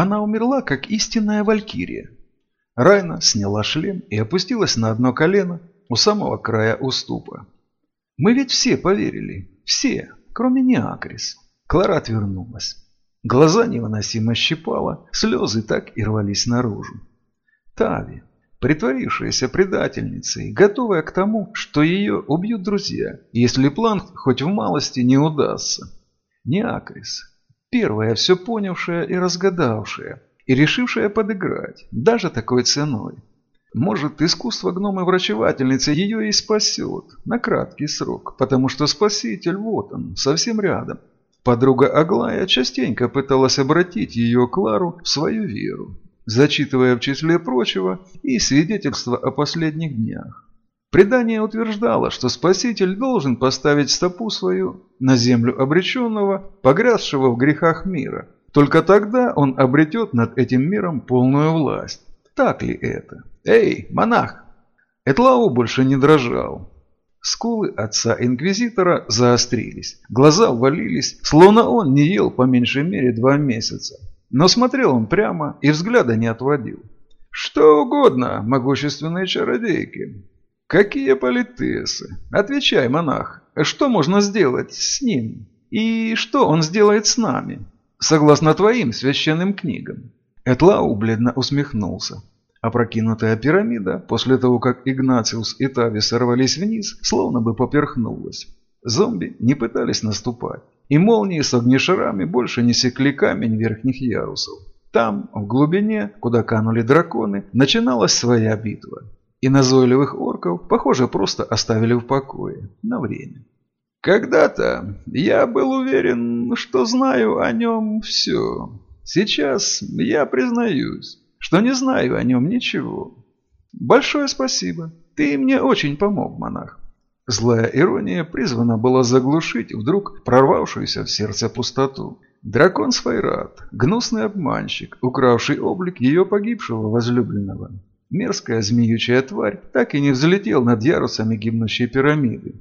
Она умерла, как истинная валькирия. Райна сняла шлем и опустилась на одно колено у самого края уступа. Мы ведь все поверили. Все, кроме Неакрис. Клара отвернулась. Глаза невыносимо щипало, слезы так и рвались наружу. Тави, притворившаяся предательницей, готовая к тому, что ее убьют друзья, если план хоть в малости не удастся. Неакрис, первая все понявшая и разгадавшая, и решившая подыграть, даже такой ценой. Может, искусство гномы-врачевательницы ее и спасет на краткий срок, потому что спаситель вот он, совсем рядом. Подруга Аглая частенько пыталась обратить ее Клару в свою веру, зачитывая в числе прочего и свидетельства о последних днях. Предание утверждало, что Спаситель должен поставить стопу свою на землю обреченного, погрязшего в грехах мира. Только тогда он обретет над этим миром полную власть. Так ли это? Эй, монах! Этлау больше не дрожал. Скулы отца-инквизитора заострились, глаза ввалились, словно он не ел по меньшей мере два месяца. Но смотрел он прямо и взгляда не отводил. «Что угодно, могущественные чародейки. Какие политесы? Отвечай, монах, что можно сделать с ним? И что он сделает с нами, согласно твоим священным книгам?» Этлау бледно усмехнулся. Опрокинутая пирамида, после того, как Игнациус и Тави сорвались вниз, словно бы поперхнулась. Зомби не пытались наступать, и молнии с огнешарами больше не секли камень верхних ярусов. Там, в глубине, куда канули драконы, начиналась своя битва. И назойливых орков, похоже, просто оставили в покое. На время. Когда-то я был уверен, что знаю о нем все. Сейчас я признаюсь, что не знаю о нем ничего. Большое спасибо. Ты мне очень помог, монах. Злая ирония призвана была заглушить вдруг прорвавшуюся в сердце пустоту. Дракон Сфайрат, гнусный обманщик, укравший облик ее погибшего возлюбленного. Мерзкая змеючая тварь так и не взлетел над ярусами гибнущей пирамиды.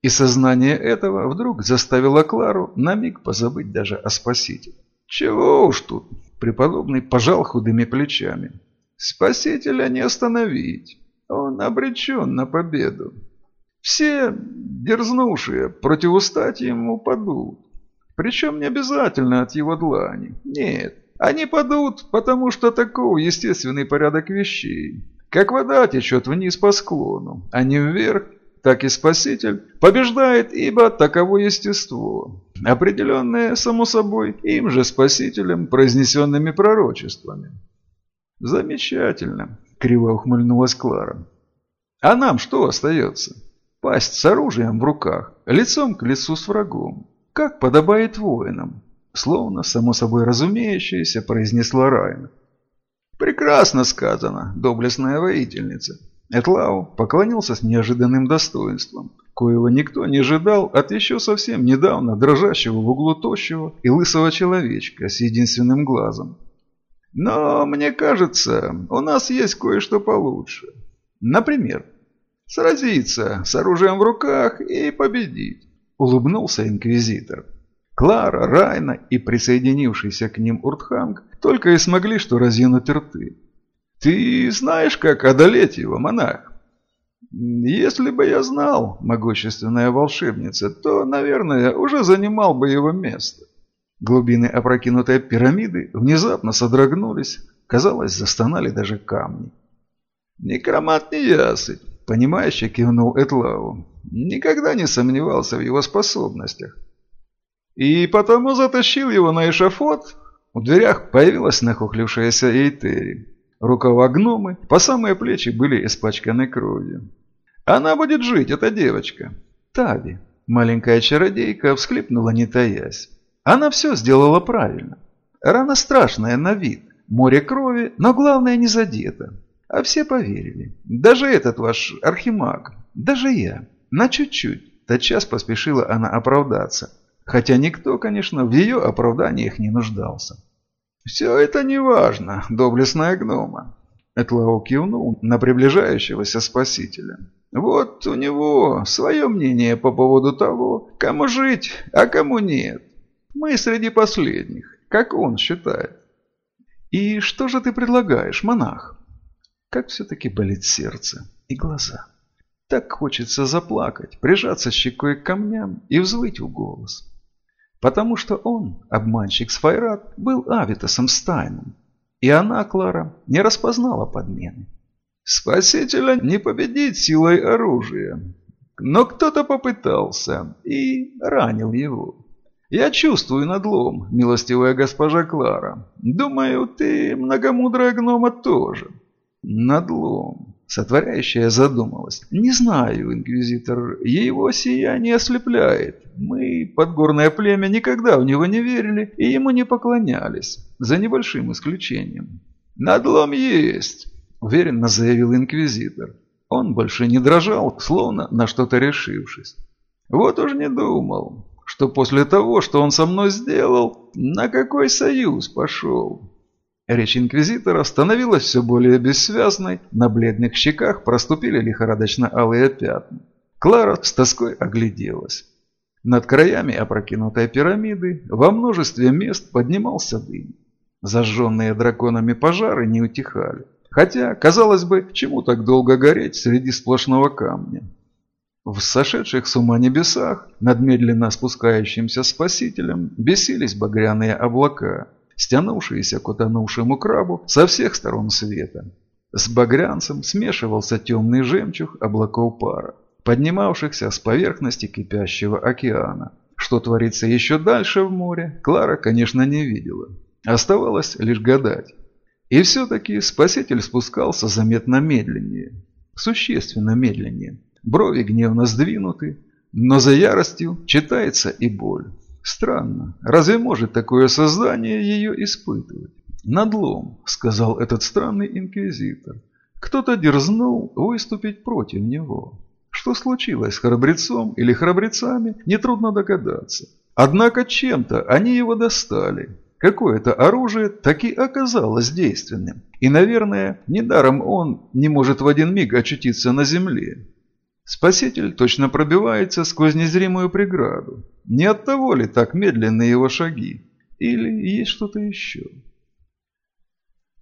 И сознание этого вдруг заставило Клару на миг позабыть даже о спасителе. Чего уж тут, преподобный пожал худыми плечами. Спасителя не остановить, он обречен на победу. Все дерзнувшие противостать ему падут. Причем не обязательно от его длани. Нет, они падут, потому что таков естественный порядок вещей. Как вода течет вниз по склону, а не вверх, так и Спаситель побеждает, ибо таково естество, определенное, само собой, им же Спасителем произнесенными пророчествами. «Замечательно», — криво ухмыльнулась Клара. «А нам что остается? Пасть с оружием в руках, лицом к лицу с врагом, как подобает воинам словно само собой разумеющееся, произнесла Райна. «Прекрасно сказано, доблестная воительница». Этлау поклонился с неожиданным достоинством, коего никто не ожидал от еще совсем недавно дрожащего в углу тощего и лысого человечка с единственным глазом. «Но, мне кажется, у нас есть кое-что получше. Например, сразиться с оружием в руках и победить», — улыбнулся инквизитор. Клара, Райна и присоединившийся к ним Уртханг только и смогли что разъянуть рты. «Ты знаешь, как одолеть его, монах?» «Если бы я знал, могущественная волшебница, то, наверное, уже занимал бы его место». Глубины опрокинутой пирамиды внезапно содрогнулись, казалось, застонали даже камни. «Некромат не ясыть», — понимающе кивнул Этлау. «Никогда не сомневался в его способностях. И потому затащил его на эшафот. В дверях появилась нахохлившаяся Эйтери. Рукава гномы по самые плечи были испачканы кровью. «Она будет жить, эта девочка!» «Тави!» Маленькая чародейка всхлипнула, не таясь. Она все сделала правильно. Рана страшная на вид, море крови, но главное не задето. А все поверили. Даже этот ваш архимаг, даже я. На чуть-чуть. Тотчас поспешила она оправдаться. Хотя никто, конечно, в ее оправданиях не нуждался. «Все это не важно, доблестная гнома», — Этлау кивнул на приближающегося спасителя. «Вот у него свое мнение по поводу того, кому жить, а кому нет. Мы среди последних, как он считает». «И что же ты предлагаешь, монах?» Как все-таки болит сердце и глаза. Так хочется заплакать, прижаться щекой к камням и взвыть в голос. Потому что он, обманщик Сфайрат, был Авитосом Стайном. И она, Клара, не распознала подмены. Спасителя не победить силой оружия. Но кто-то попытался и ранил его. Я чувствую надлом, милостивая госпожа Клара. Думаю, ты, многомудрая гнома, тоже. Надлом. Сотворяющая задумалась. Не знаю, инквизитор, его сияние ослепляет. Мы, подгорное племя, никогда в него не верили и ему не поклонялись, за небольшим исключением. Надлом есть, уверенно заявил инквизитор. Он больше не дрожал, словно на что-то решившись. Вот уж не думал, что после того, что он со мной сделал, на какой союз пошел. Речь инквизитора становилась все более бессвязной, на бледных щеках проступили лихорадочно-алые пятна. Клара с тоской огляделась. Над краями опрокинутой пирамиды во множестве мест поднимался дым. Зажженные драконами пожары не утихали. Хотя, казалось бы, чему так долго гореть среди сплошного камня? В сошедших с ума небесах, над медленно спускающимся спасителем, бесились багряные облака, стянувшиеся к утонувшему крабу со всех сторон света. С багрянцем смешивался темный жемчуг облаков пара, поднимавшихся с поверхности кипящего океана. Что творится еще дальше в море, Клара, конечно, не видела. Оставалось лишь гадать. И все-таки спаситель спускался заметно медленнее. Существенно медленнее. Брови гневно сдвинуты, но за яростью читается и боль. Странно, разве может такое создание ее испытывать? «Надлом», — сказал этот странный инквизитор. Кто-то дерзнул выступить против него. Что случилось с храбрецом или храбрецами, нетрудно догадаться. Однако чем-то они его достали, Какое-то оружие таки оказалось действенным. И, наверное, недаром он не может в один миг очутиться на земле. Спаситель точно пробивается сквозь незримую преграду. Не от того ли так медленны его шаги? Или есть что-то еще?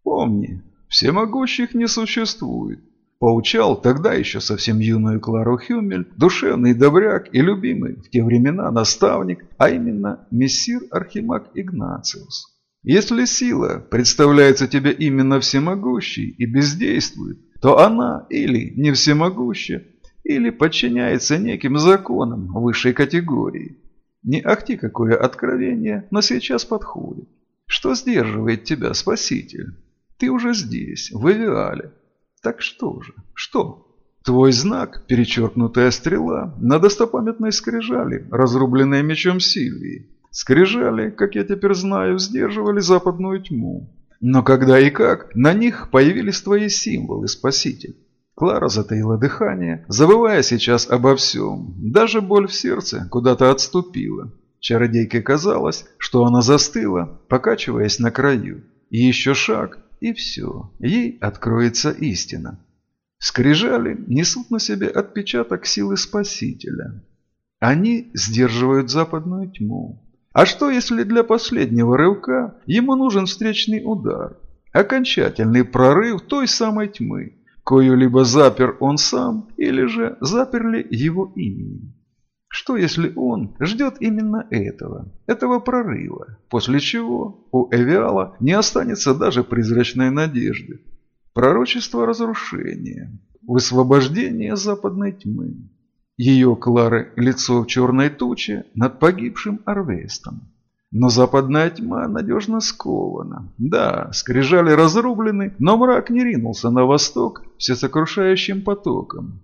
Помни, всемогущих не существует. Поучал тогда еще совсем юную Клару Хюмель, душевный добряк и любимый в те времена наставник, а именно мессир Архимаг Игнациус. Если сила представляется тебе именно всемогущей и бездействует, то она или не всемогуща, или подчиняется неким законам высшей категории. Не ахти какое откровение, но сейчас подходит. Что сдерживает тебя, Спаситель? Ты уже здесь, в Эвиале, так что же? Что? Твой знак, перечеркнутая стрела, на достопамятной скрижали, разрубленной мечом Сильвии. Скрижали, как я теперь знаю, сдерживали западную тьму. Но когда и как, на них появились твои символы, Спаситель. Клара затаила дыхание, забывая сейчас обо всем. Даже боль в сердце куда-то отступила. Чародейке казалось, что она застыла, покачиваясь на краю. И еще шаг, и все, ей откроется истина. Скрижали несут на себе отпечаток силы Спасителя. Они сдерживают западную тьму. А что, если для последнего рывка ему нужен встречный удар? Окончательный прорыв той самой тьмы, кою либо запер он сам, или же заперли его именем. Что если он ждет именно этого, этого прорыва, после чего у Эвиала не останется даже призрачной надежды? Пророчество разрушения, высвобождение западной тьмы. Ее Клары лицо в черной туче над погибшим Арвестом. Но западная тьма надежно скована. Да, скрижали разрублены, но мрак не ринулся на восток всесокрушающим потоком.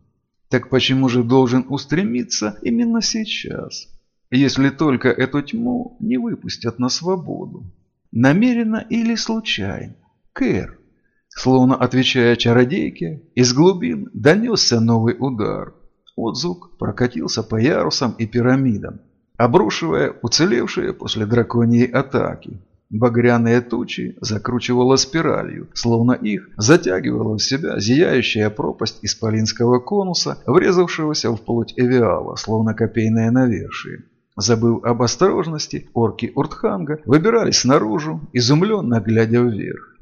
Так почему же должен устремиться именно сейчас, если только эту тьму не выпустят на свободу? Намеренно или случайно? Кэр. Словно отвечая чародейке, из глубин донесся новый удар. Отзвук прокатился по ярусам и пирамидам, обрушивая уцелевшие после драконьей атаки. Багряные тучи закручивало спиралью, словно их затягивала в себя зияющая пропасть исполинского конуса, врезавшегося в плоть Эвиала, словно копейное навершие. Забыв об осторожности, орки Уртханга выбирались наружу, изумленно глядя вверх.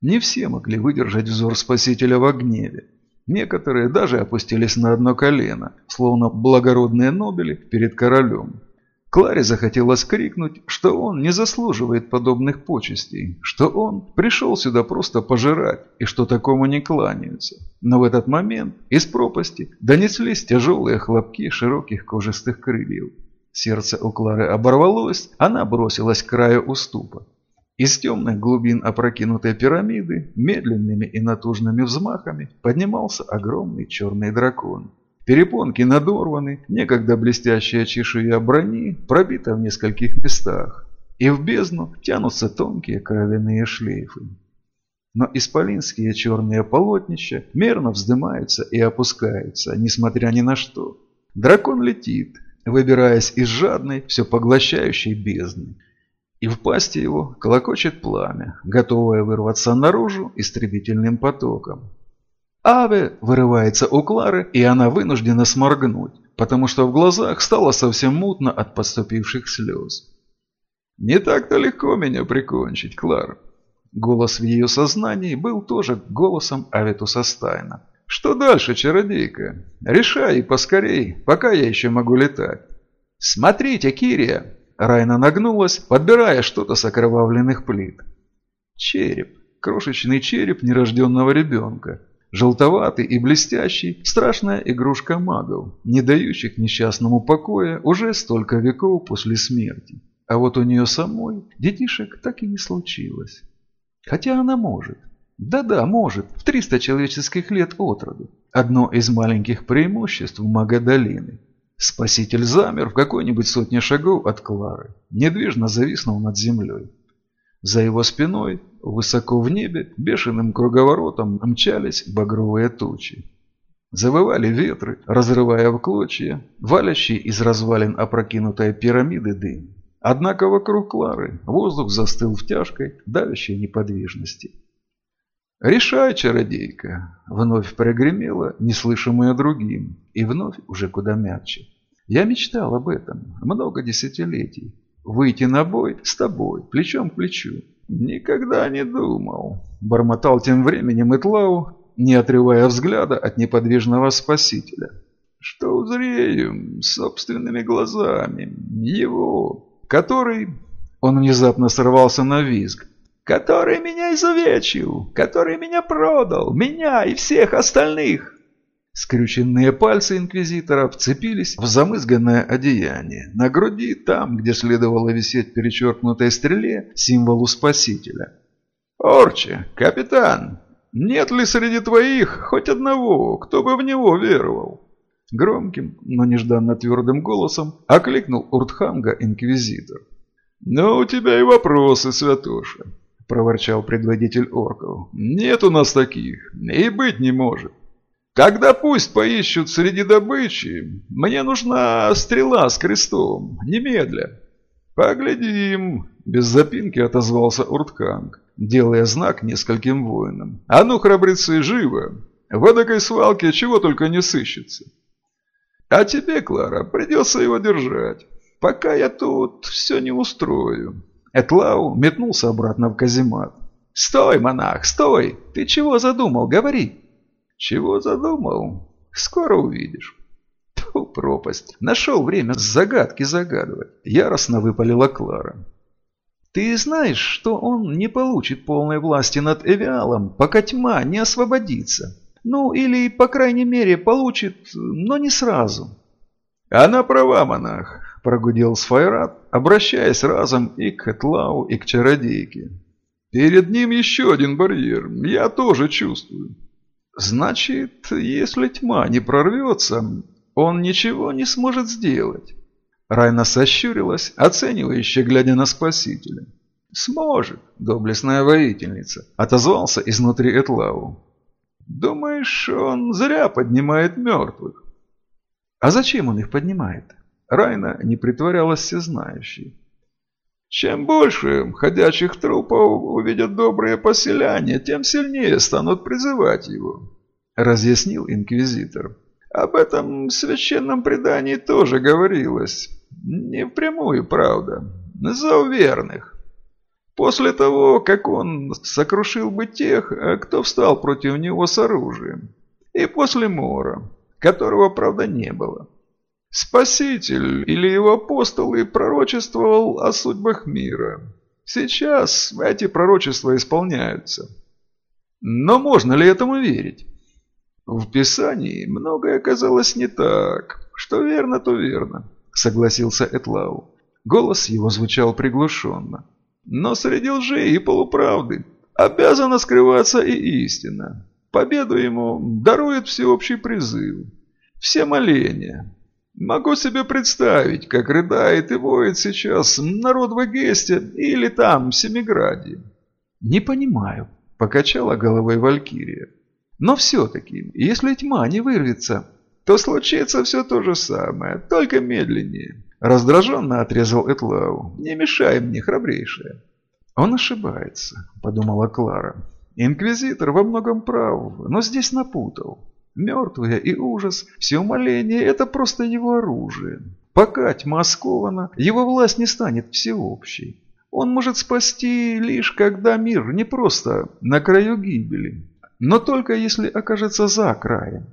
Не все могли выдержать взор Спасителя в гневе. Некоторые даже опустились на одно колено, словно благородные нобели перед королем. Кларе захотелось крикнуть, что он не заслуживает подобных почестей, что он пришел сюда просто пожирать и что такому не кланяются. Но в этот момент из пропасти донеслись тяжелые хлопки широких кожистых крыльев. Сердце у Клары оборвалось, она бросилась к краю уступа. Из темных глубин опрокинутой пирамиды медленными и натужными взмахами поднимался огромный черный дракон. Перепонки надорваны, некогда блестящая чешуя брони пробита в нескольких местах, и в бездну тянутся тонкие кровяные шлейфы. Но исполинские черные полотнища мерно вздымаются и опускаются, несмотря ни на что. Дракон летит, выбираясь из жадной, все поглощающей бездны. И в пасти его колокочет пламя, готовое вырваться наружу истребительным потоком. «Аве!» вырывается у Клары, и она вынуждена сморгнуть, потому что в глазах стало совсем мутно от поступивших слез. «Не так-то легко меня прикончить, Клара». Голос в ее сознании был тоже голосом Аветуса Стайна. «Что дальше, чародейка? Решай поскорей, пока я еще могу летать». «Смотрите, Кирия!» Райна нагнулась, подбирая что-то с окровавленных плит. Череп. Крошечный череп нерожденного ребенка. Желтоватый и блестящий, страшная игрушка магов, не дающих несчастному покоя уже столько веков после смерти. А вот у нее самой детишек так и не случилось. Хотя она может. Да-да, может, в 300 человеческих лет от роду. Одно из маленьких преимуществ мага долины. Спаситель замер в какой-нибудь сотне шагов от Клары, недвижно зависнул над землей. За его спиной, высоко в небе, бешеным круговоротом мчались багровые тучи. Завывали ветры, разрывая в клочья, валящие из развалин опрокинутой пирамиды дым. Однако вокруг Клары воздух застыл в тяжкой, давящей неподвижности. «Решай, чародейка!» — вновь прогремело, неслышимое другим, и вновь уже куда мягче. «Я мечтал об этом много десятилетий, Выйти на бой с тобой, плечом к плечу. Никогда не думал. Бормотал тем временем Итлау, не отрывая взгляда от неподвижного спасителя. Что узрею собственными глазами. Его, который... Он внезапно сорвался на визг. «Который меня изувечил! Который меня продал! Меня и всех остальных!» Скрюченные пальцы инквизитора вцепились в замызганное одеяние. На груди, там, где следовало висеть перечеркнутой стреле, символу спасителя. «Орче, капитан, нет ли среди твоих хоть одного, кто бы в него веровал?» Громким, но нежданно твердым голосом окликнул Уртханга инквизитор. «Ну, у тебя и вопросы, святоша», – проворчал предводитель орков. «Нет у нас таких, и быть не может. Тогда пусть поищут среди добычи. Мне нужна стрела с крестом. Немедля. Поглядим. Без запинки отозвался Уртканг, делая знак нескольким воинам. А ну, храбрецы, живо. В эдакой свалке чего только не сыщется. А тебе, Клара, придется его держать. Пока я тут все не устрою. Этлау метнулся обратно в каземат. «Стой, монах, стой! Ты чего задумал? Говори!» Чего задумал? Скоро увидишь. Тьфу, пропасть. Нашел время загадки загадывать. Яростно выпалила Клара. Ты знаешь, что он не получит полной власти над Эвиалом, пока тьма не освободится. Ну, или, по крайней мере, получит, но не сразу. Она права, монах, прогудел Сфайрат, обращаясь разом и к Этлау, и к чародейке. Перед ним еще один барьер, я тоже чувствую. Значит, если тьма не прорвется, он ничего не сможет сделать. Райна сощурилась, оценивающе глядя на спасителя. «Сможет, доблестная воительница», — отозвался изнутри Этлау. «Думаешь, он зря поднимает мертвых?» «А зачем он их поднимает?» Райна не притворялась всезнающей. Чем больше ходячих трупов увидят добрые поселяне, тем сильнее станут призывать его», — разъяснил инквизитор. «Об этом священном предании тоже говорилось. Не впрямую, правда. За уверных. После того, как он сокрушил бы тех, кто встал против него с оружием. И после Мора, которого, правда, не было. Спаситель или его апостолы пророчествовал о судьбах мира. Сейчас эти пророчества исполняются. Но можно ли этому верить? В Писании многое оказалось не так. Что верно, то верно, согласился Этлау. Голос его звучал приглушенно. Но среди лжи и полуправды обязана скрываться и истина. Победу ему дарует всеобщий призыв. Все моления. Могу себе представить, как рыдает и воет сейчас народ в Эгесте или там, в Семиграде. Не понимаю, покачала головой Валькирия. Но все-таки, если тьма не вырвется, то случится все то же самое, только медленнее. Раздраженно отрезал Этлау. «Не мешай мне, храбрейшая». «Он ошибается», — подумала Клара. «Инквизитор во многом прав, но здесь напутал. Мертвые и ужас, все умоления — это просто его оружие. Пока тьма скована, его власть не станет всеобщей. Он может спасти лишь когда мир не просто на краю гибели, но только если окажется за краем.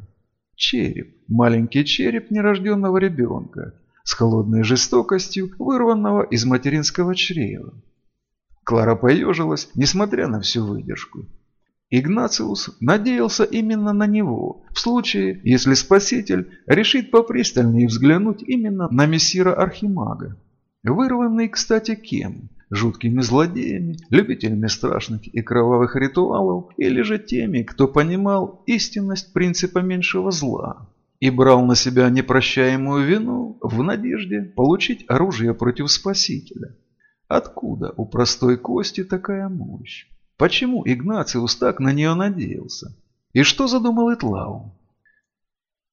Череп, маленький череп нерожденного ребенка, с холодной жестокостью, вырванного из материнского чрева. Клара поежилась, несмотря на всю выдержку. Игнациус надеялся именно на него, в случае, если Спаситель решит попристальнее взглянуть именно на мессира Архимага. Вырванный, кстати, кем? жуткими злодеями, любителями страшных и кровавых ритуалов, или же теми, кто понимал истинность принципа меньшего зла и брал на себя непрощаемую вину в надежде получить оружие против Спасителя. Откуда у простой кости такая мощь? Почему Игнациус так на нее надеялся? И что задумал Итлау?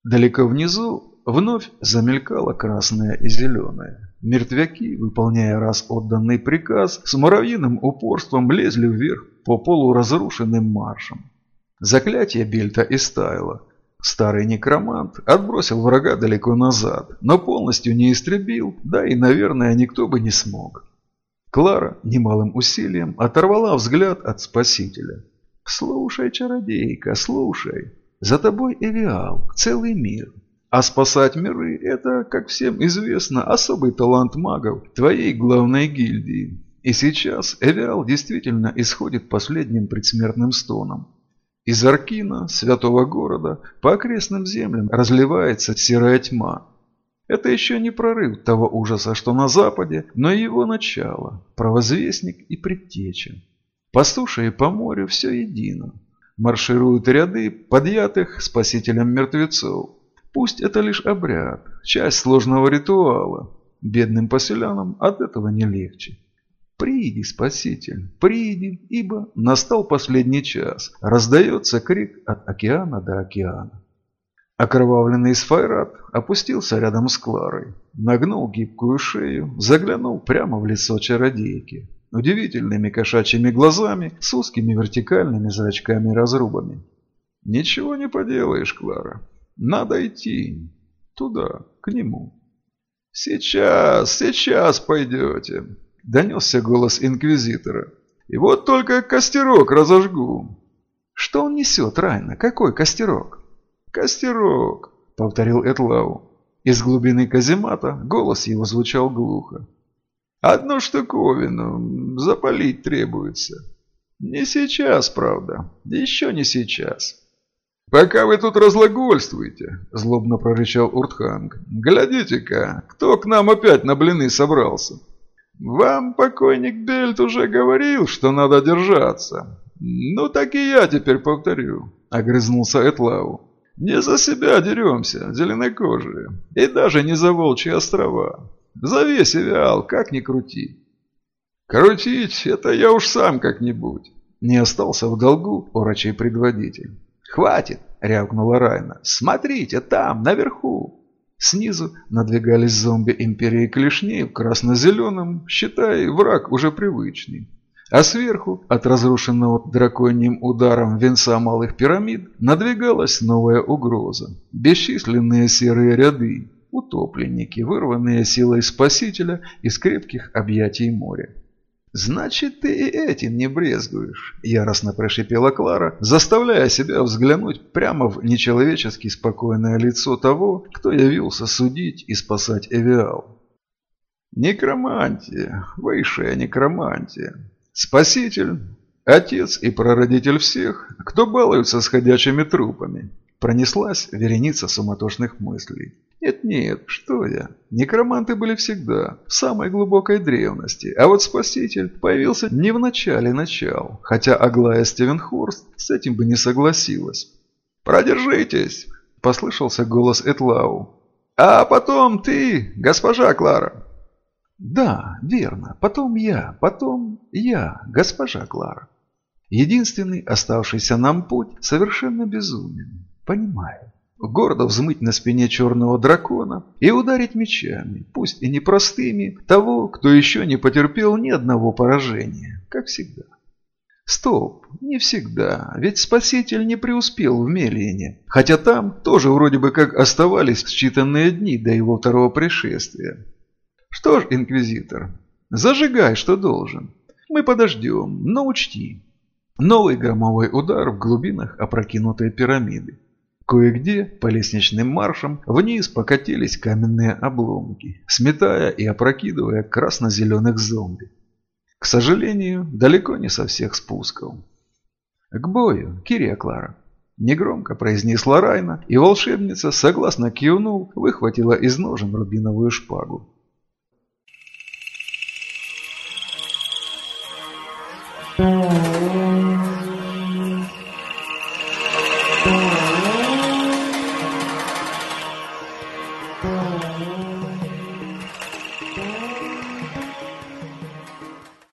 Далеко внизу вновь замелькало красное и зеленое. Мертвяки, выполняя раз отданный приказ, с муравьиным упорством лезли вверх по полуразрушенным маршам. Заклятие Бельта истаяло. Старый некромант отбросил врага далеко назад, но полностью не истребил, да и, наверное, никто бы не смог. Клара немалым усилием оторвала взгляд от спасителя. «Слушай, чародейка, слушай. За тобой Эвиал, целый мир. А спасать миры – это, как всем известно, особый талант магов твоей главной гильдии. И сейчас Эвиал действительно исходит последним предсмертным стоном. Из Аркина, святого города, по окрестным землям разливается серая тьма. Это еще не прорыв того ужаса, что на западе, но его начало, провозвестник и предтеча. По по морю все едино. Маршируют ряды подъятых спасителем мертвецов. Пусть это лишь обряд, часть сложного ритуала. Бедным поселянам от этого не легче. «Приди, Спаситель, приди, ибо настал последний час!» Раздается крик от океана до океана. Окровавленный Сфайрат опустился рядом с Кларой, нагнул гибкую шею, заглянул прямо в лицо чародейки, удивительными кошачьими глазами с узкими вертикальными зрачками-разрубами. «Ничего не поделаешь, Клара. Надо идти. Туда, к нему. «Сейчас, сейчас пойдете», — донесся голос инквизитора. «И вот только костерок разожгу». «Что он несет, Райна? Какой костерок?» «Костерок», — повторил Этлау. Из глубины каземата голос его звучал глухо. «Одну штуковину запалить требуется. Не сейчас, правда. Еще не сейчас. «Пока вы тут разлагольствуете», – злобно прорычал Уртханг, – «глядите-ка, кто к нам опять на блины собрался?» «Вам покойник Бельт уже говорил, что надо держаться. Ну так и я теперь повторю», – огрызнулся Этлау. «Не за себя деремся, зеленокожие, и даже не за волчьи острова. За весь Эвиал, как ни крути». «Крутить – это я уж сам как-нибудь», – не остался в долгу орочий предводитель. «Хватит!» – рявкнула Райна. «Смотрите, там, наверху!» Снизу надвигались зомби Империи Клешней в красно-зеленом, считай, враг уже привычный. А сверху, от разрушенного драконьим ударом венца малых пирамид, надвигалась новая угроза. Бесчисленные серые ряды, утопленники, вырванные силой спасителя из крепких объятий моря. «Значит, ты и этим не брезгуешь», – яростно прошипела Клара, заставляя себя взглянуть прямо в нечеловечески спокойное лицо того, кто явился судить и спасать Эвиал. «Некромантия, высшая некромантия. Спаситель, отец и прародитель всех, кто балуется с ходячими трупами», – пронеслась вереница суматошных мыслей. Нет-нет, что я. Некроманты были всегда, в самой глубокой древности, а вот Спаситель появился не в начале начал, хотя Аглая Стивенхорст с этим бы не согласилась. «Продержитесь!» – послышался голос Этлау. «А потом ты, госпожа Клара!» «Да, верно. Потом я, потом я, госпожа Клара. Единственный оставшийся нам путь совершенно безумен. Понимаю гордо взмыть на спине черного дракона и ударить мечами, пусть и непростыми, того, кто еще не потерпел ни одного поражения, как всегда. Стоп, не всегда, ведь Спаситель не преуспел в Мелиене, хотя там тоже вроде бы как оставались считанные дни до его второго пришествия. Что ж, Инквизитор, зажигай, что должен. Мы подождем, но учти. Новый громовой удар в глубинах опрокинутой пирамиды. Кое-где по лестничным маршам вниз покатились каменные обломки, сметая и опрокидывая красно-зеленых зомби. К сожалению, далеко не со всех спусков. «К бою, Кирия Клара!» Негромко произнесла Райна, и волшебница, согласно кивнул, выхватила из ножен рубиновую шпагу.